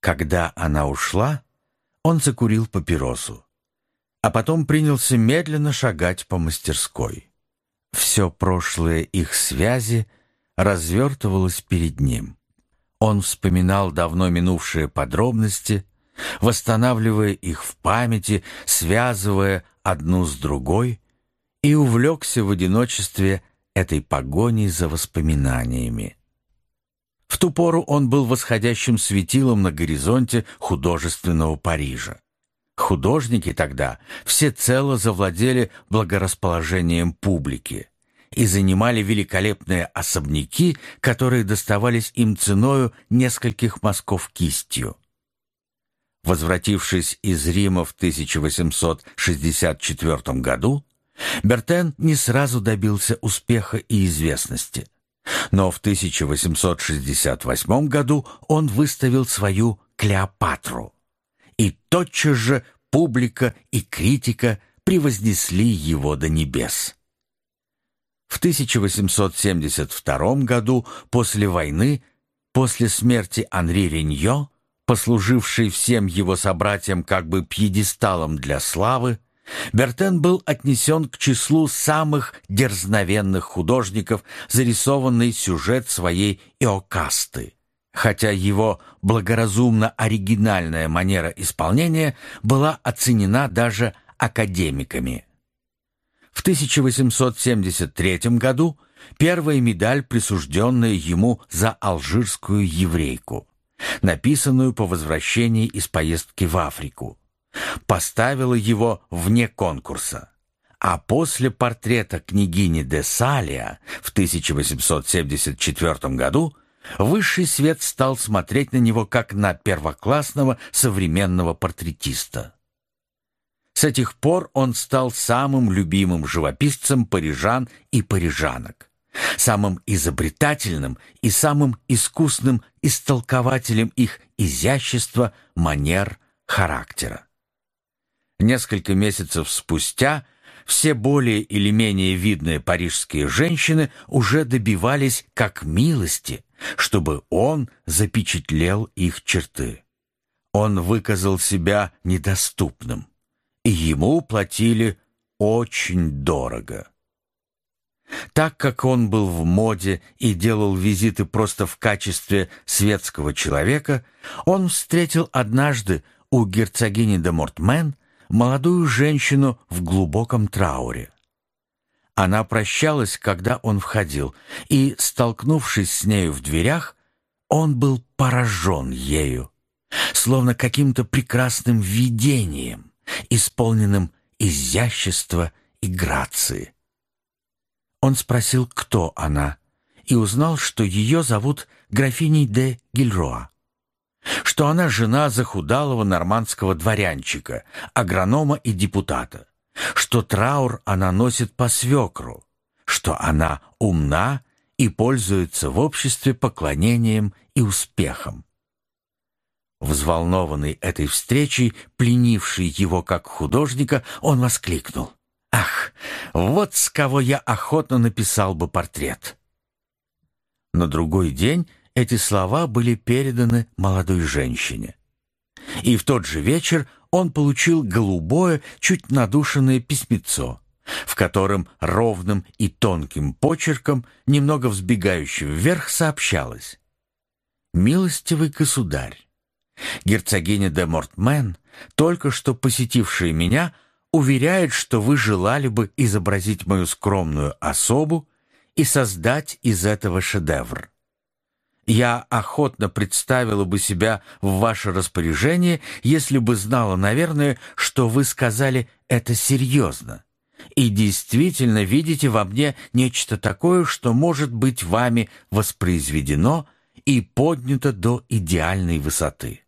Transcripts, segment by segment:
Когда она ушла, он закурил папиросу, а потом принялся медленно шагать по мастерской. Все прошлое их связи развертывалось перед ним. Он вспоминал давно минувшие подробности, восстанавливая их в памяти, связывая одну с другой, и увлекся в одиночестве этой погоней за воспоминаниями. В ту пору он был восходящим светилом на горизонте художественного Парижа. Художники тогда всецело завладели благорасположением публики и занимали великолепные особняки, которые доставались им ценою нескольких мазков кистью. Возвратившись из Рима в 1864 году, Бертен не сразу добился успеха и известности. Но в 1868 году он выставил свою «Клеопатру». И тотчас же публика и критика превознесли его до небес. В 1872 году, после войны, после смерти Анри Реньо, послуживший всем его собратьям как бы пьедесталом для славы, Бертен был отнесен к числу самых дерзновенных художников, зарисованный сюжет своей «Иокасты», хотя его благоразумно оригинальная манера исполнения была оценена даже академиками. В 1873 году первая медаль, присужденная ему за алжирскую еврейку, написанную по возвращении из поездки в Африку, поставила его вне конкурса. А после портрета княгини де Салия в 1874 году высший свет стал смотреть на него как на первоклассного современного портретиста. С этих пор он стал самым любимым живописцем парижан и парижанок, самым изобретательным и самым искусным истолкователем их изящества, манер, характера. Несколько месяцев спустя все более или менее видные парижские женщины уже добивались как милости, чтобы он запечатлел их черты. Он выказал себя недоступным и ему платили очень дорого. Так как он был в моде и делал визиты просто в качестве светского человека, он встретил однажды у герцогини де Мортмен молодую женщину в глубоком трауре. Она прощалась, когда он входил, и, столкнувшись с нею в дверях, он был поражен ею, словно каким-то прекрасным видением исполненным изящества и грации. Он спросил, кто она, и узнал, что ее зовут графиней де Гильроа, что она жена захудалого нормандского дворянчика, агронома и депутата, что траур она носит по свекру, что она умна и пользуется в обществе поклонением и успехом. Взволнованный этой встречей, пленивший его как художника, он воскликнул. «Ах, вот с кого я охотно написал бы портрет!» На другой день эти слова были переданы молодой женщине. И в тот же вечер он получил голубое, чуть надушенное письмецо, в котором ровным и тонким почерком, немного взбегающим вверх, сообщалось «Милостивый государь, Герцогиня де Мортмен, только что посетившая меня, уверяет, что вы желали бы изобразить мою скромную особу и создать из этого шедевр. Я охотно представила бы себя в ваше распоряжение, если бы знала, наверное, что вы сказали это серьезно. И действительно видите во мне нечто такое, что может быть вами воспроизведено и поднято до идеальной высоты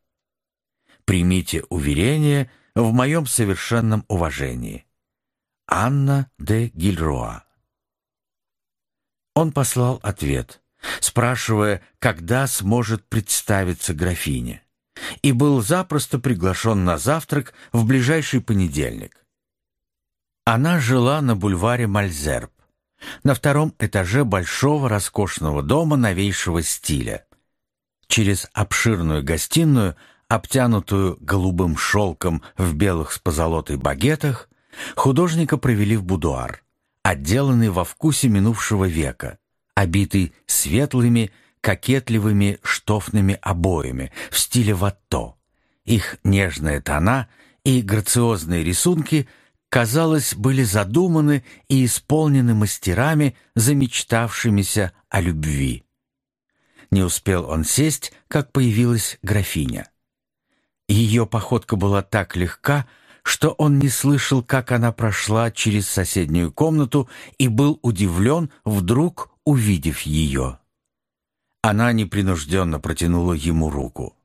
примите уверение в моем совершенном уважении. Анна де Гильроа. Он послал ответ, спрашивая, когда сможет представиться графине, и был запросто приглашен на завтрак в ближайший понедельник. Она жила на бульваре Мальзерб, на втором этаже большого роскошного дома новейшего стиля. Через обширную гостиную обтянутую голубым шелком в белых с позолотой багетах, художника провели в будуар, отделанный во вкусе минувшего века, обитый светлыми, кокетливыми штофными обоями в стиле ватто. Их нежные тона и грациозные рисунки, казалось, были задуманы и исполнены мастерами, замечтавшимися о любви. Не успел он сесть, как появилась графиня. Ее походка была так легка, что он не слышал, как она прошла через соседнюю комнату и был удивлен, вдруг увидев ее. Она непринужденно протянула ему руку.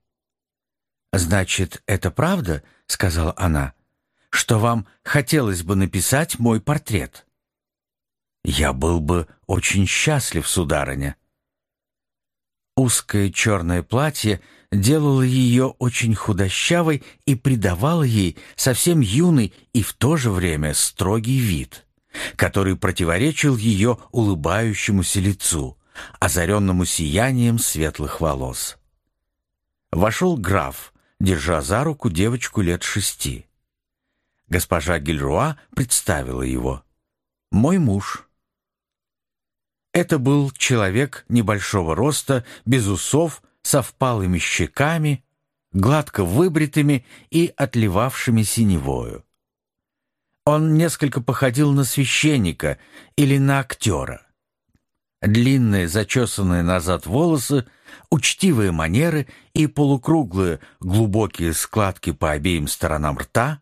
«Значит, это правда, — сказала она, — что вам хотелось бы написать мой портрет?» «Я был бы очень счастлив, сударыня». Узкое черное платье делало ее очень худощавой и придавало ей совсем юный и в то же время строгий вид, который противоречил ее улыбающемуся лицу, озаренному сиянием светлых волос. Вошел граф, держа за руку девочку лет шести. Госпожа Гильруа представила его. «Мой муж». Это был человек небольшого роста, без усов, со впалыми щеками, гладко выбритыми и отливавшими синевою. Он несколько походил на священника или на актера. Длинные, зачесанные назад волосы, учтивые манеры и полукруглые, глубокие складки по обеим сторонам рта,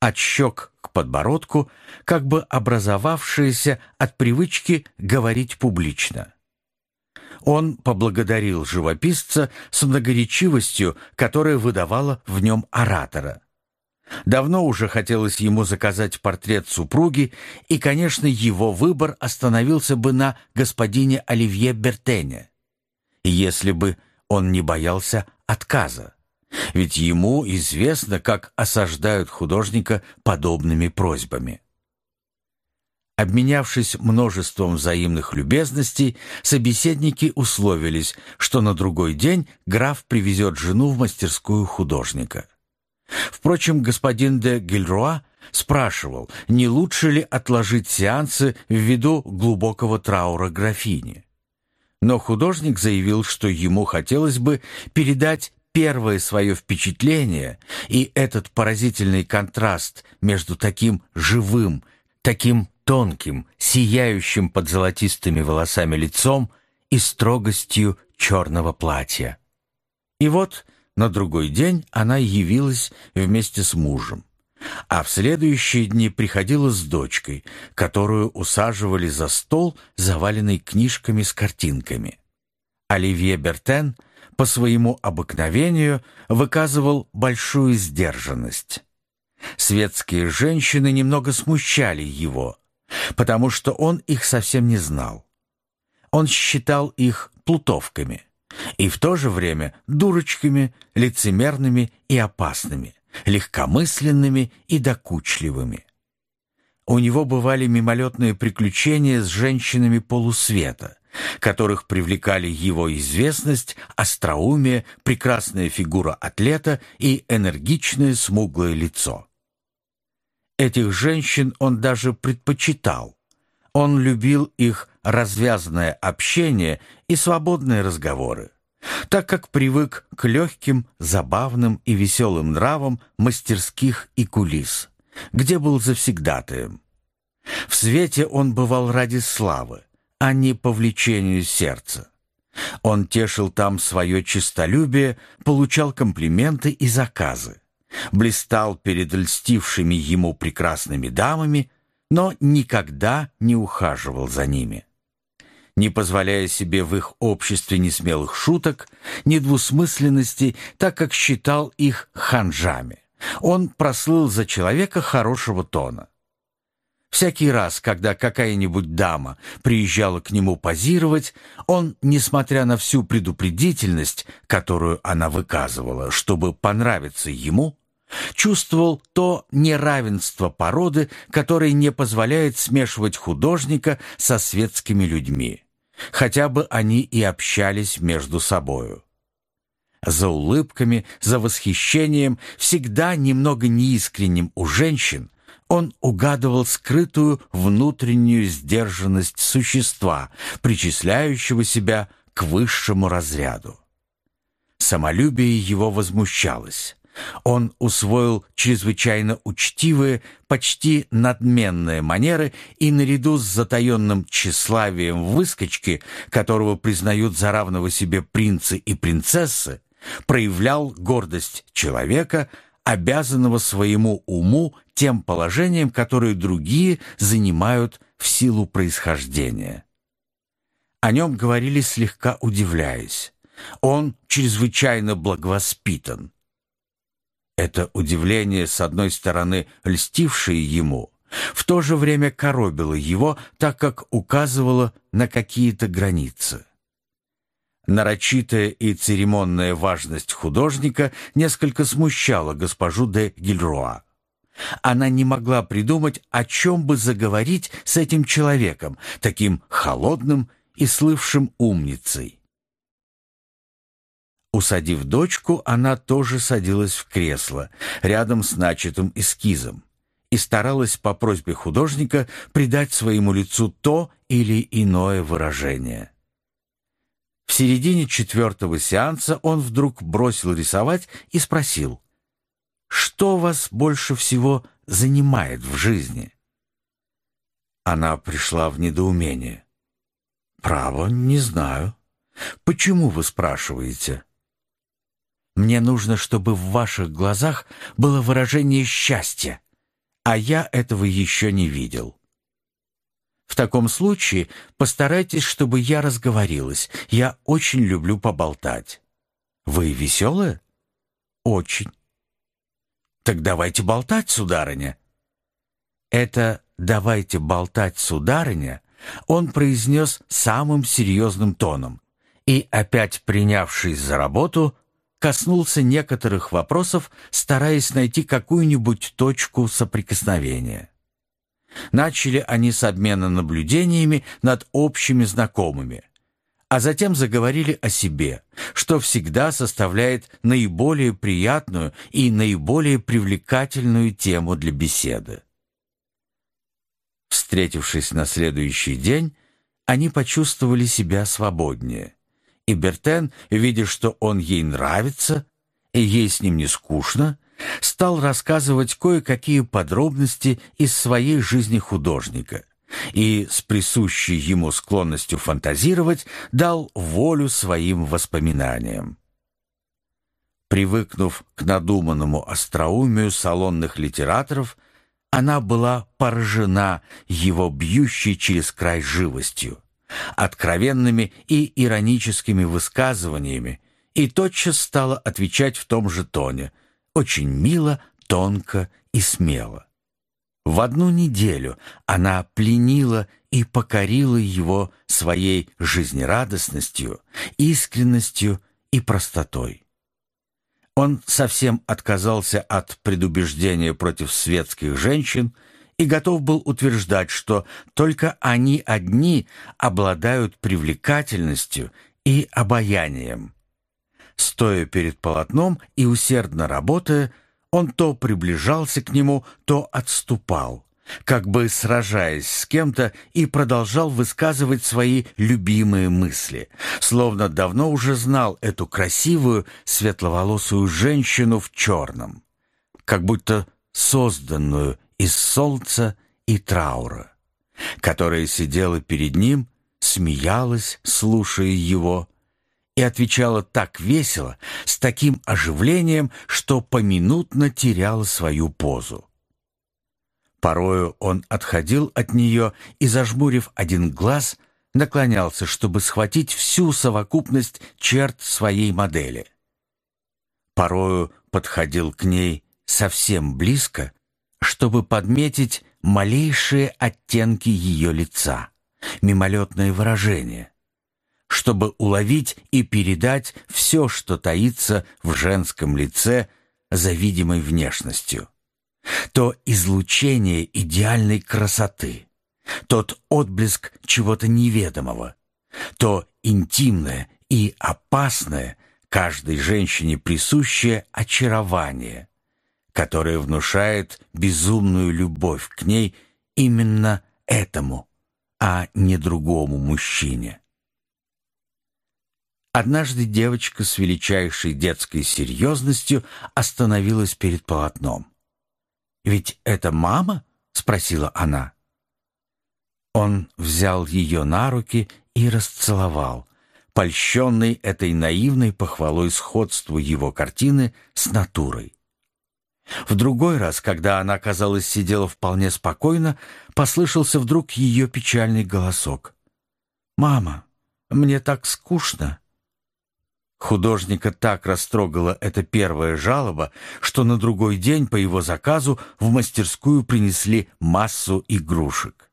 от щек к подбородку, как бы образовавшиеся от привычки говорить публично. Он поблагодарил живописца с многоречивостью, которая выдавала в нем оратора. Давно уже хотелось ему заказать портрет супруги, и, конечно, его выбор остановился бы на господине Оливье Бертене, если бы он не боялся отказа. Ведь ему известно, как осаждают художника подобными просьбами. Обменявшись множеством взаимных любезностей, собеседники условились, что на другой день граф привезет жену в мастерскую художника. Впрочем, господин де Гильруа спрашивал, не лучше ли отложить сеансы ввиду глубокого траура графини. Но художник заявил, что ему хотелось бы передать первое свое впечатление, и этот поразительный контраст между таким живым, таким тонким, сияющим под золотистыми волосами лицом и строгостью черного платья. И вот на другой день она явилась вместе с мужем, а в следующие дни приходила с дочкой, которую усаживали за стол, заваленный книжками с картинками. Оливье Бертен по своему обыкновению выказывал большую сдержанность. Светские женщины немного смущали его, потому что он их совсем не знал. Он считал их плутовками и в то же время дурочками, лицемерными и опасными, легкомысленными и докучливыми. У него бывали мимолетные приключения с женщинами полусвета, которых привлекали его известность, остроумие, прекрасная фигура атлета и энергичное смуглое лицо. Этих женщин он даже предпочитал. Он любил их развязанное общение и свободные разговоры, так как привык к легким, забавным и веселым нравам мастерских и кулис, где был завсегдатаем. В свете он бывал ради славы, а не по влечению сердца. Он тешил там свое честолюбие, получал комплименты и заказы, блистал перед льстившими ему прекрасными дамами, но никогда не ухаживал за ними не позволяя себе в их обществе ни смелых шуток, ни двусмысленностей, так как считал их ханжами. Он прослыл за человека хорошего тона. Всякий раз, когда какая-нибудь дама приезжала к нему позировать, он, несмотря на всю предупредительность, которую она выказывала, чтобы понравиться ему, чувствовал то неравенство породы, которое не позволяет смешивать художника со светскими людьми хотя бы они и общались между собою. За улыбками, за восхищением, всегда немного неискренним у женщин, он угадывал скрытую внутреннюю сдержанность существа, причисляющего себя к высшему разряду. Самолюбие его возмущалось. Он усвоил чрезвычайно учтивые, почти надменные манеры и наряду с затаенным тщеславием выскочки, которого признают за равного себе принцы и принцессы, проявлял гордость человека, обязанного своему уму тем положением, которое другие занимают в силу происхождения. О нем говорили слегка удивляясь. Он чрезвычайно благовоспитан. Это удивление, с одной стороны, льстившее ему, в то же время коробило его, так как указывало на какие-то границы. Нарочитая и церемонная важность художника несколько смущала госпожу де Гильруа. Она не могла придумать, о чем бы заговорить с этим человеком, таким холодным и слывшим умницей. Усадив дочку, она тоже садилась в кресло, рядом с начатым эскизом, и старалась по просьбе художника придать своему лицу то или иное выражение. В середине четвертого сеанса он вдруг бросил рисовать и спросил, «Что вас больше всего занимает в жизни?» Она пришла в недоумение. «Право, не знаю. Почему вы спрашиваете?» «Мне нужно, чтобы в ваших глазах было выражение счастья, а я этого еще не видел». В таком случае постарайтесь, чтобы я разговорилась. Я очень люблю поболтать. Вы веселая? Очень. Так давайте болтать, сударыня. Это «давайте болтать, сударыня» он произнес самым серьезным тоном и, опять принявшись за работу, коснулся некоторых вопросов, стараясь найти какую-нибудь точку соприкосновения. Начали они с обмена наблюдениями над общими знакомыми, а затем заговорили о себе, что всегда составляет наиболее приятную и наиболее привлекательную тему для беседы. Встретившись на следующий день, они почувствовали себя свободнее. И Бертен, видя, что он ей нравится, и ей с ним не скучно, стал рассказывать кое-какие подробности из своей жизни художника и с присущей ему склонностью фантазировать дал волю своим воспоминаниям. Привыкнув к надуманному остроумию салонных литераторов, она была поражена его бьющей через край живостью, откровенными и ироническими высказываниями и тотчас стала отвечать в том же тоне – очень мило, тонко и смело. В одну неделю она пленила и покорила его своей жизнерадостностью, искренностью и простотой. Он совсем отказался от предубеждения против светских женщин и готов был утверждать, что только они одни обладают привлекательностью и обаянием. Стоя перед полотном и усердно работая, он то приближался к нему, то отступал, как бы сражаясь с кем-то и продолжал высказывать свои любимые мысли, словно давно уже знал эту красивую светловолосую женщину в черном, как будто созданную из солнца и траура, которая сидела перед ним, смеялась, слушая его, и отвечала так весело, с таким оживлением, что поминутно теряла свою позу. Порою он отходил от нее и, зажмурив один глаз, наклонялся, чтобы схватить всю совокупность черт своей модели. Порою подходил к ней совсем близко, чтобы подметить малейшие оттенки ее лица, мимолетное выражение — чтобы уловить и передать все, что таится в женском лице за видимой внешностью. То излучение идеальной красоты, тот отблеск чего-то неведомого, то интимное и опасное, каждой женщине присущее очарование, которое внушает безумную любовь к ней именно этому, а не другому мужчине. Однажды девочка с величайшей детской серьезностью остановилась перед полотном. «Ведь это мама?» — спросила она. Он взял ее на руки и расцеловал, польщенный этой наивной похвалой сходству его картины с натурой. В другой раз, когда она, казалось, сидела вполне спокойно, послышался вдруг ее печальный голосок. «Мама, мне так скучно!» Художника так растрогала эта первая жалоба, что на другой день по его заказу в мастерскую принесли массу игрушек.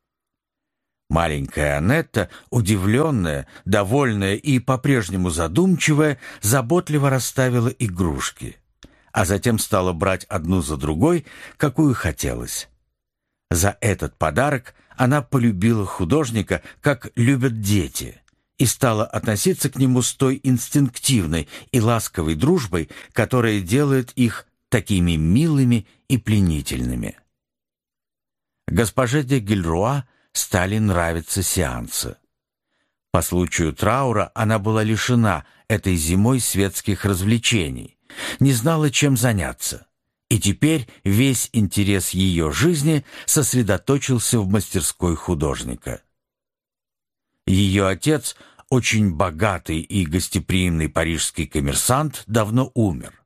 Маленькая Анетта, удивленная, довольная и по-прежнему задумчивая, заботливо расставила игрушки, а затем стала брать одну за другой, какую хотелось. За этот подарок она полюбила художника, как любят дети — и стала относиться к нему с той инстинктивной и ласковой дружбой, которая делает их такими милыми и пленительными. Госпоже де Гильруа стали нравиться сеансы. По случаю траура она была лишена этой зимой светских развлечений, не знала, чем заняться. И теперь весь интерес ее жизни сосредоточился в мастерской художника. Ее отец, очень богатый и гостеприимный парижский коммерсант, давно умер.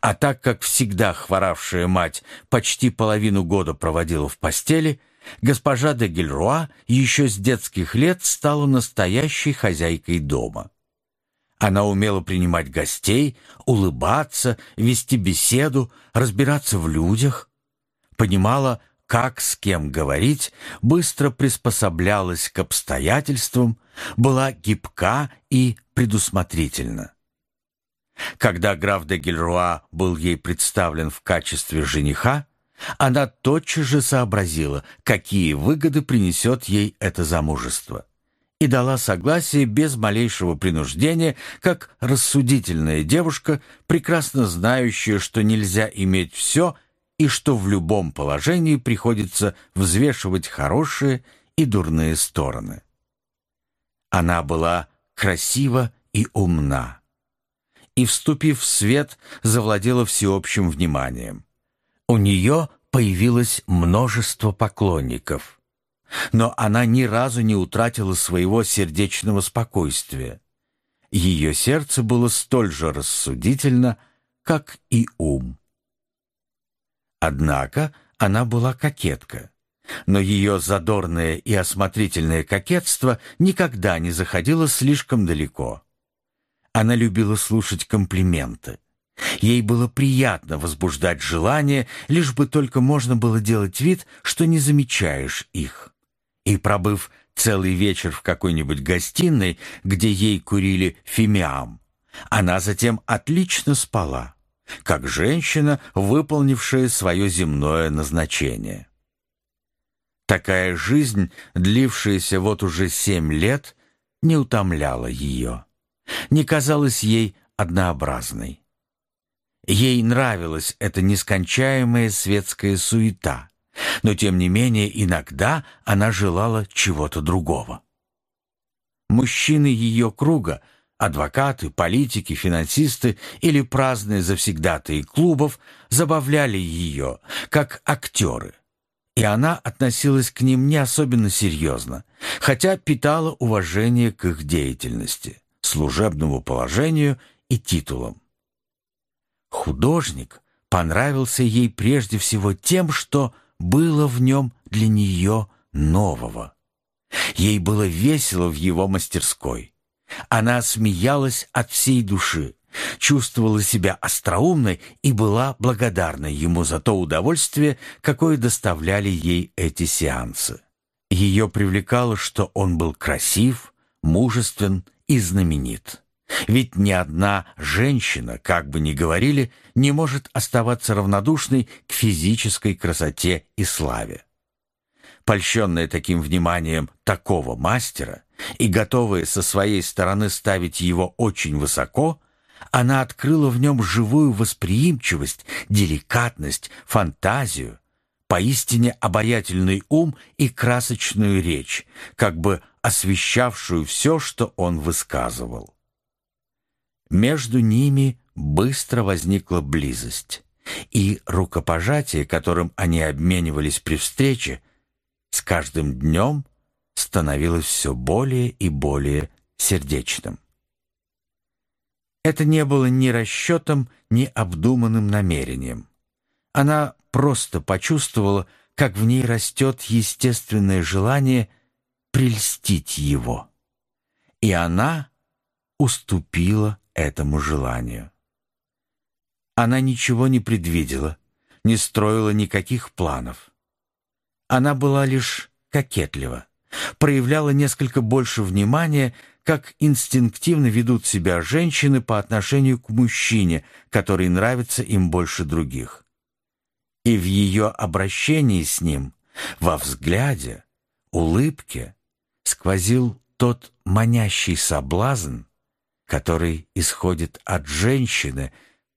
А так как всегда хворавшая мать почти половину года проводила в постели, госпожа де Гильруа еще с детских лет стала настоящей хозяйкой дома. Она умела принимать гостей, улыбаться, вести беседу, разбираться в людях, понимала, как с кем говорить, быстро приспособлялась к обстоятельствам, была гибка и предусмотрительна. Когда граф де Гильруа был ей представлен в качестве жениха, она тотчас же сообразила, какие выгоды принесет ей это замужество, и дала согласие без малейшего принуждения, как рассудительная девушка, прекрасно знающая, что нельзя иметь все и что в любом положении приходится взвешивать хорошие и дурные стороны. Она была красива и умна. И, вступив в свет, завладела всеобщим вниманием. У нее появилось множество поклонников. Но она ни разу не утратила своего сердечного спокойствия. Ее сердце было столь же рассудительно, как и ум. Однако она была кокетка. Но ее задорное и осмотрительное кокетство никогда не заходило слишком далеко. Она любила слушать комплименты. Ей было приятно возбуждать желание, лишь бы только можно было делать вид, что не замечаешь их. И пробыв целый вечер в какой-нибудь гостиной, где ей курили фимиам, она затем отлично спала как женщина, выполнившая свое земное назначение. Такая жизнь, длившаяся вот уже семь лет, не утомляла ее, не казалась ей однообразной. Ей нравилась эта нескончаемая светская суета, но тем не менее иногда она желала чего-то другого. Мужчины ее круга Адвокаты, политики, финансисты или праздные завсегдатые клубов забавляли ее, как актеры. И она относилась к ним не особенно серьезно, хотя питала уважение к их деятельности, служебному положению и титулам. Художник понравился ей прежде всего тем, что было в нем для нее нового. Ей было весело в его мастерской. Она смеялась от всей души, чувствовала себя остроумной и была благодарна ему за то удовольствие, какое доставляли ей эти сеансы. Ее привлекало, что он был красив, мужествен и знаменит. Ведь ни одна женщина, как бы ни говорили, не может оставаться равнодушной к физической красоте и славе. Польщенная таким вниманием такого мастера, и готовые со своей стороны ставить его очень высоко, Она открыла в нем живую восприимчивость, деликатность, фантазию, поистине обаятельный ум и красочную речь, как бы освещавшую все, что он высказывал. Между ними быстро возникла близость, и рукопожатие, которым они обменивались при встрече, с каждым днем становилось все более и более сердечным. Это не было ни расчетом, ни обдуманным намерением. Она просто почувствовала, как в ней растет естественное желание прельстить его. И она уступила этому желанию. Она ничего не предвидела, не строила никаких планов. Она была лишь кокетлива, проявляла несколько больше внимания, как инстинктивно ведут себя женщины по отношению к мужчине, который нравится им больше других. И в ее обращении с ним, во взгляде, улыбке, сквозил тот манящий соблазн, который исходит от женщины,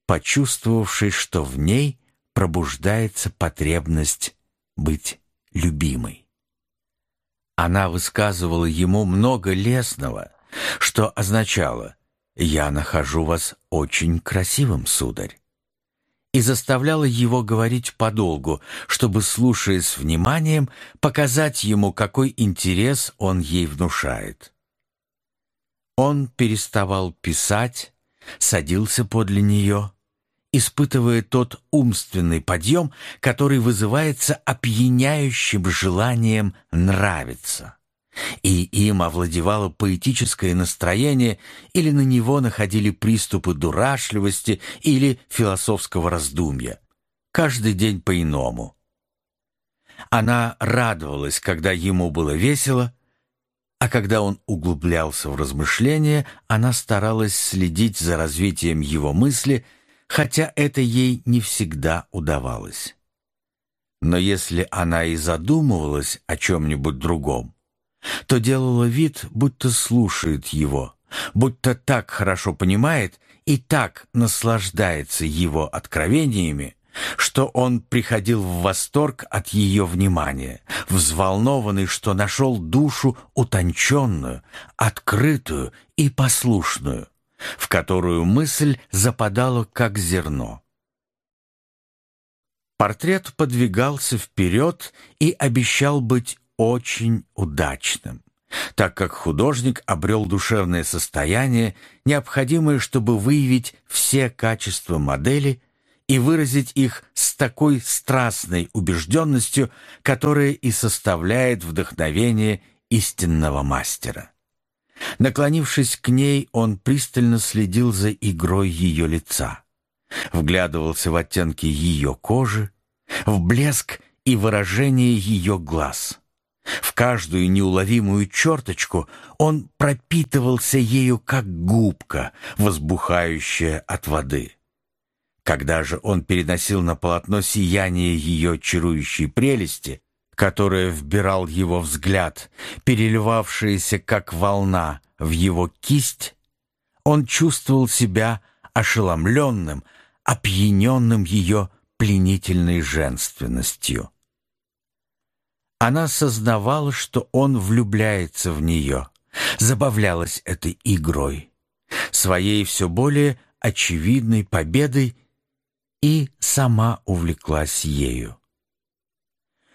почувствовавшей, что в ней пробуждается потребность быть любимой. Она высказывала ему много лесного, что означало «Я нахожу вас очень красивым, сударь» и заставляла его говорить подолгу, чтобы, слушая с вниманием, показать ему, какой интерес он ей внушает. Он переставал писать, садился подле нее, испытывая тот умственный подъем, который вызывается опьяняющим желанием нравиться. И им овладевало поэтическое настроение, или на него находили приступы дурашливости или философского раздумья. Каждый день по-иному. Она радовалась, когда ему было весело, а когда он углублялся в размышления, она старалась следить за развитием его мысли, хотя это ей не всегда удавалось. Но если она и задумывалась о чем-нибудь другом, то делала вид, будто слушает его, будто так хорошо понимает и так наслаждается его откровениями, что он приходил в восторг от ее внимания, взволнованный, что нашел душу утонченную, открытую и послушную, в которую мысль западала как зерно. Портрет подвигался вперед и обещал быть очень удачным, так как художник обрел душевное состояние, необходимое, чтобы выявить все качества модели и выразить их с такой страстной убежденностью, которая и составляет вдохновение истинного мастера. Наклонившись к ней, он пристально следил за игрой ее лица, вглядывался в оттенки ее кожи, в блеск и выражение ее глаз — в каждую неуловимую черточку он пропитывался ею, как губка, возбухающая от воды. Когда же он переносил на полотно сияние ее чарующей прелести, которое вбирал его взгляд, переливавшееся, как волна, в его кисть, он чувствовал себя ошеломленным, опьяненным ее пленительной женственностью. Она сознавала, что он влюбляется в нее, забавлялась этой игрой, своей все более очевидной победой и сама увлеклась ею.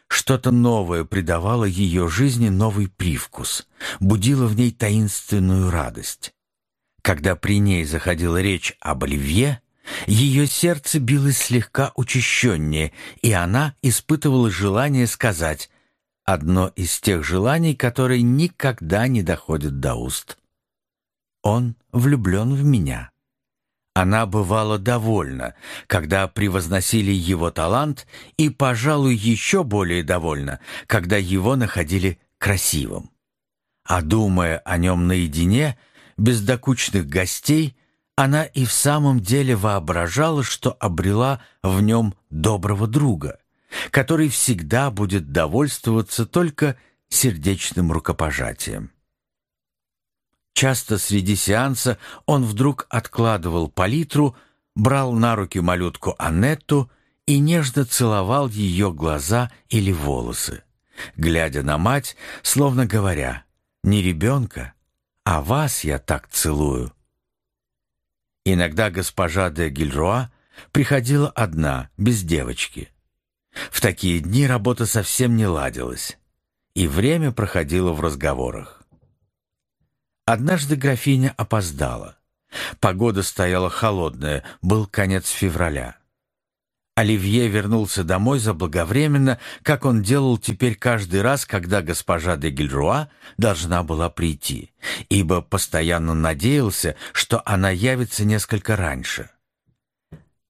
Что-то новое придавало ее жизни новый привкус, будило в ней таинственную радость. Когда при ней заходила речь об Оливье, ее сердце билось слегка учащеннее, и она испытывала желание сказать одно из тех желаний, которые никогда не доходят до уст. Он влюблен в меня. Она бывала довольна, когда превозносили его талант, и, пожалуй, еще более довольна, когда его находили красивым. А думая о нем наедине, без докучных гостей, она и в самом деле воображала, что обрела в нем доброго друга — который всегда будет довольствоваться только сердечным рукопожатием. Часто среди сеанса он вдруг откладывал палитру, брал на руки малютку Аннетту и нежно целовал ее глаза или волосы, глядя на мать, словно говоря, «Не ребенка, а вас я так целую». Иногда госпожа де Гильруа приходила одна, без девочки. В такие дни работа совсем не ладилась, и время проходило в разговорах. Однажды графиня опоздала. Погода стояла холодная, был конец февраля. Оливье вернулся домой заблаговременно, как он делал теперь каждый раз, когда госпожа де Гильруа должна была прийти, ибо постоянно надеялся, что она явится несколько раньше.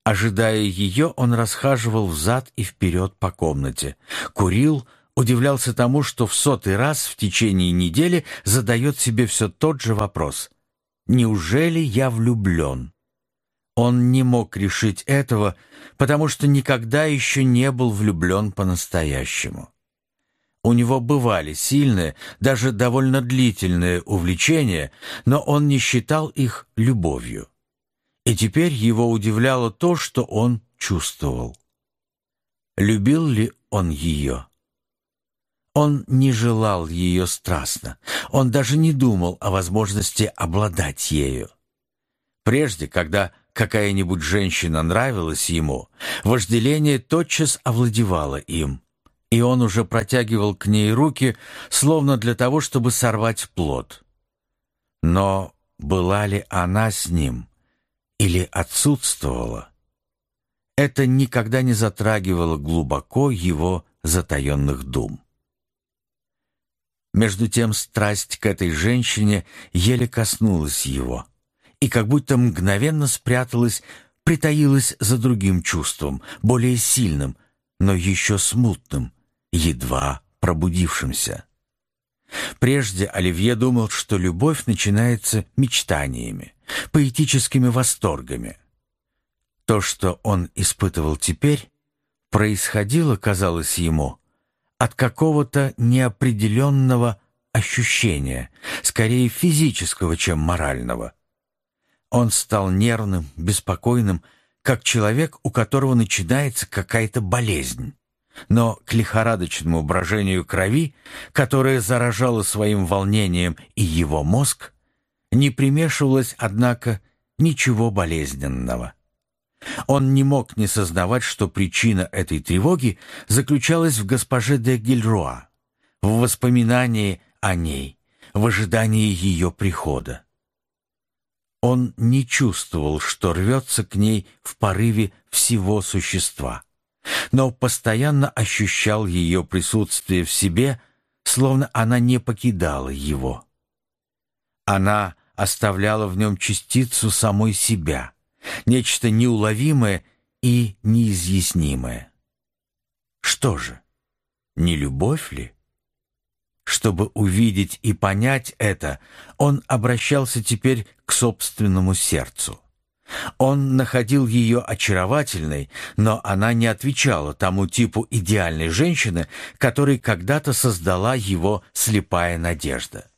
Ожидая ее, он расхаживал взад и вперед по комнате, курил, удивлялся тому, что в сотый раз в течение недели задает себе все тот же вопрос «Неужели я влюблен?» Он не мог решить этого, потому что никогда еще не был влюблен по-настоящему. У него бывали сильные, даже довольно длительные увлечения, но он не считал их любовью. И теперь его удивляло то, что он чувствовал. Любил ли он ее? Он не желал ее страстно, он даже не думал о возможности обладать ею. Прежде, когда какая-нибудь женщина нравилась ему, вожделение тотчас овладевало им, и он уже протягивал к ней руки, словно для того, чтобы сорвать плод. Но была ли она с ним или отсутствовала? Это никогда не затрагивало глубоко его затаенных дум. Между тем страсть к этой женщине еле коснулась его — и как будто мгновенно спряталась, притаилась за другим чувством, более сильным, но еще смутным, едва пробудившимся. Прежде Оливье думал, что любовь начинается мечтаниями, поэтическими восторгами. То, что он испытывал теперь, происходило, казалось ему, от какого-то неопределенного ощущения, скорее физического, чем морального. Он стал нервным, беспокойным, как человек, у которого начинается какая-то болезнь. Но к лихорадочному брожению крови, которое заражало своим волнением и его мозг, не примешивалось, однако, ничего болезненного. Он не мог не сознавать, что причина этой тревоги заключалась в госпоже де Гильруа, в воспоминании о ней, в ожидании ее прихода. Он не чувствовал, что рвется к ней в порыве всего существа, но постоянно ощущал ее присутствие в себе, словно она не покидала его. Она оставляла в нем частицу самой себя, нечто неуловимое и неизъяснимое. Что же, не любовь ли? Чтобы увидеть и понять это, он обращался теперь к собственному сердцу. Он находил ее очаровательной, но она не отвечала тому типу идеальной женщины, который когда-то создала его слепая надежда.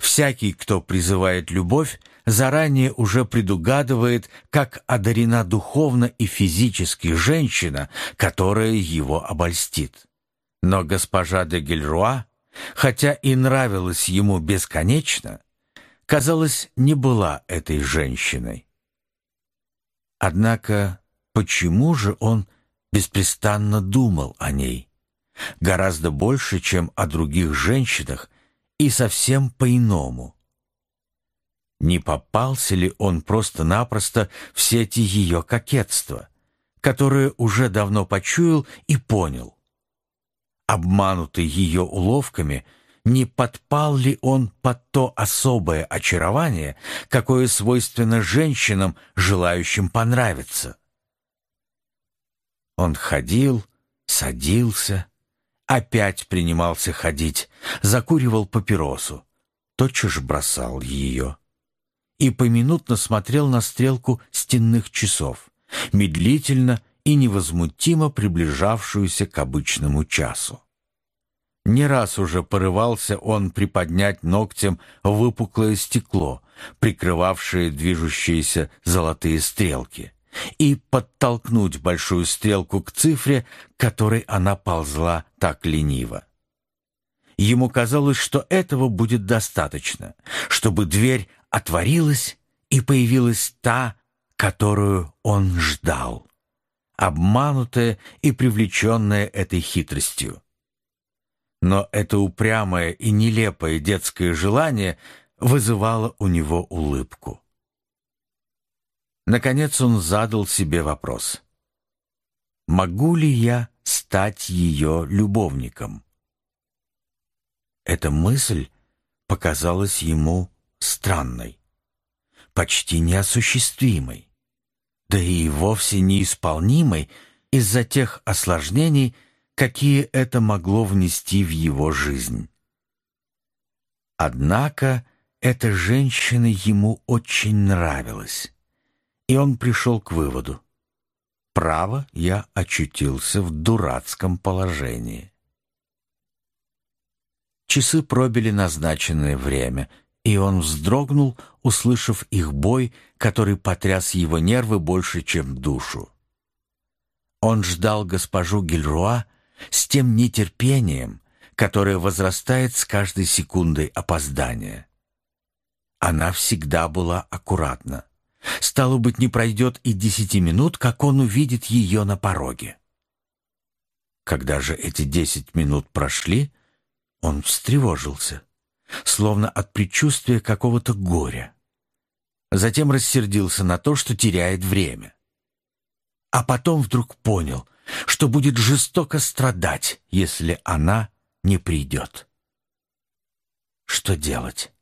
Всякий, кто призывает любовь, заранее уже предугадывает, как одарена духовно и физически женщина, которая его обольстит. Но госпожа де Гельруа хотя и нравилась ему бесконечно, казалось, не была этой женщиной. Однако почему же он беспрестанно думал о ней? Гораздо больше, чем о других женщинах, и совсем по-иному. Не попался ли он просто-напросто в сети ее кокетства, которые уже давно почуял и понял? обманутый ее уловками, не подпал ли он под то особое очарование, какое свойственно женщинам, желающим понравиться. Он ходил, садился, опять принимался ходить, закуривал папиросу, тотчас бросал ее и поминутно смотрел на стрелку стенных часов, медлительно и невозмутимо приближавшуюся к обычному часу. Не раз уже порывался он приподнять ногтем выпуклое стекло, прикрывавшее движущиеся золотые стрелки, и подтолкнуть большую стрелку к цифре, которой она ползла так лениво. Ему казалось, что этого будет достаточно, чтобы дверь отворилась и появилась та, которую он ждал, обманутая и привлеченная этой хитростью. Но это упрямое и нелепое детское желание вызывало у него улыбку. Наконец он задал себе вопрос. «Могу ли я стать ее любовником?» Эта мысль показалась ему странной, почти неосуществимой, да и вовсе неисполнимой из-за тех осложнений, какие это могло внести в его жизнь. Однако эта женщина ему очень нравилась, и он пришел к выводу. Право, я очутился в дурацком положении. Часы пробили назначенное время, и он вздрогнул, услышав их бой, который потряс его нервы больше, чем душу. Он ждал госпожу Гильруа, с тем нетерпением, которое возрастает с каждой секундой опоздания. Она всегда была аккуратна. Стало быть, не пройдет и десяти минут, как он увидит ее на пороге. Когда же эти десять минут прошли, он встревожился, словно от предчувствия какого-то горя. Затем рассердился на то, что теряет время. А потом вдруг понял — что будет жестоко страдать, если она не придет. Что делать?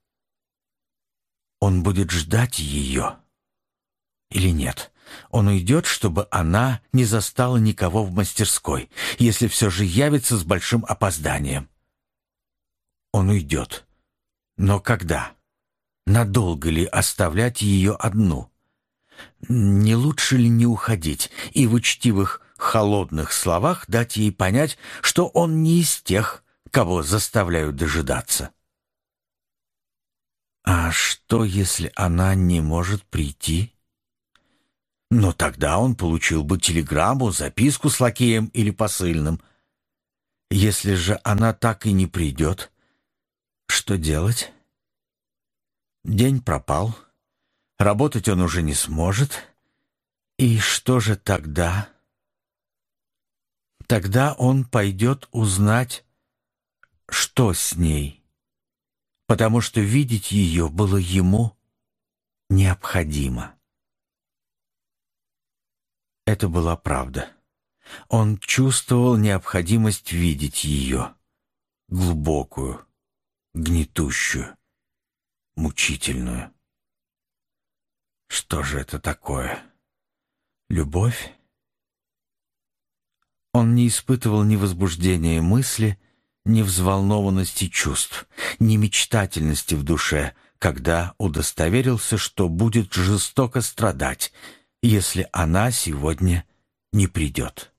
Он будет ждать ее или нет? Он уйдет, чтобы она не застала никого в мастерской, если все же явится с большим опозданием. Он уйдет. Но когда? Надолго ли оставлять ее одну? Не лучше ли не уходить и в учтивых холодных словах дать ей понять, что он не из тех, кого заставляют дожидаться. А что, если она не может прийти? Но тогда он получил бы телеграмму, записку с лакеем или посыльным. Если же она так и не придет, что делать? День пропал, работать он уже не сможет. И что же тогда? Тогда он пойдет узнать, что с ней, потому что видеть ее было ему необходимо. Это была правда. Он чувствовал необходимость видеть ее, глубокую, гнетущую, мучительную. Что же это такое? Любовь? Он не испытывал ни возбуждения мысли, ни взволнованности чувств, ни мечтательности в душе, когда удостоверился, что будет жестоко страдать, если она сегодня не придет.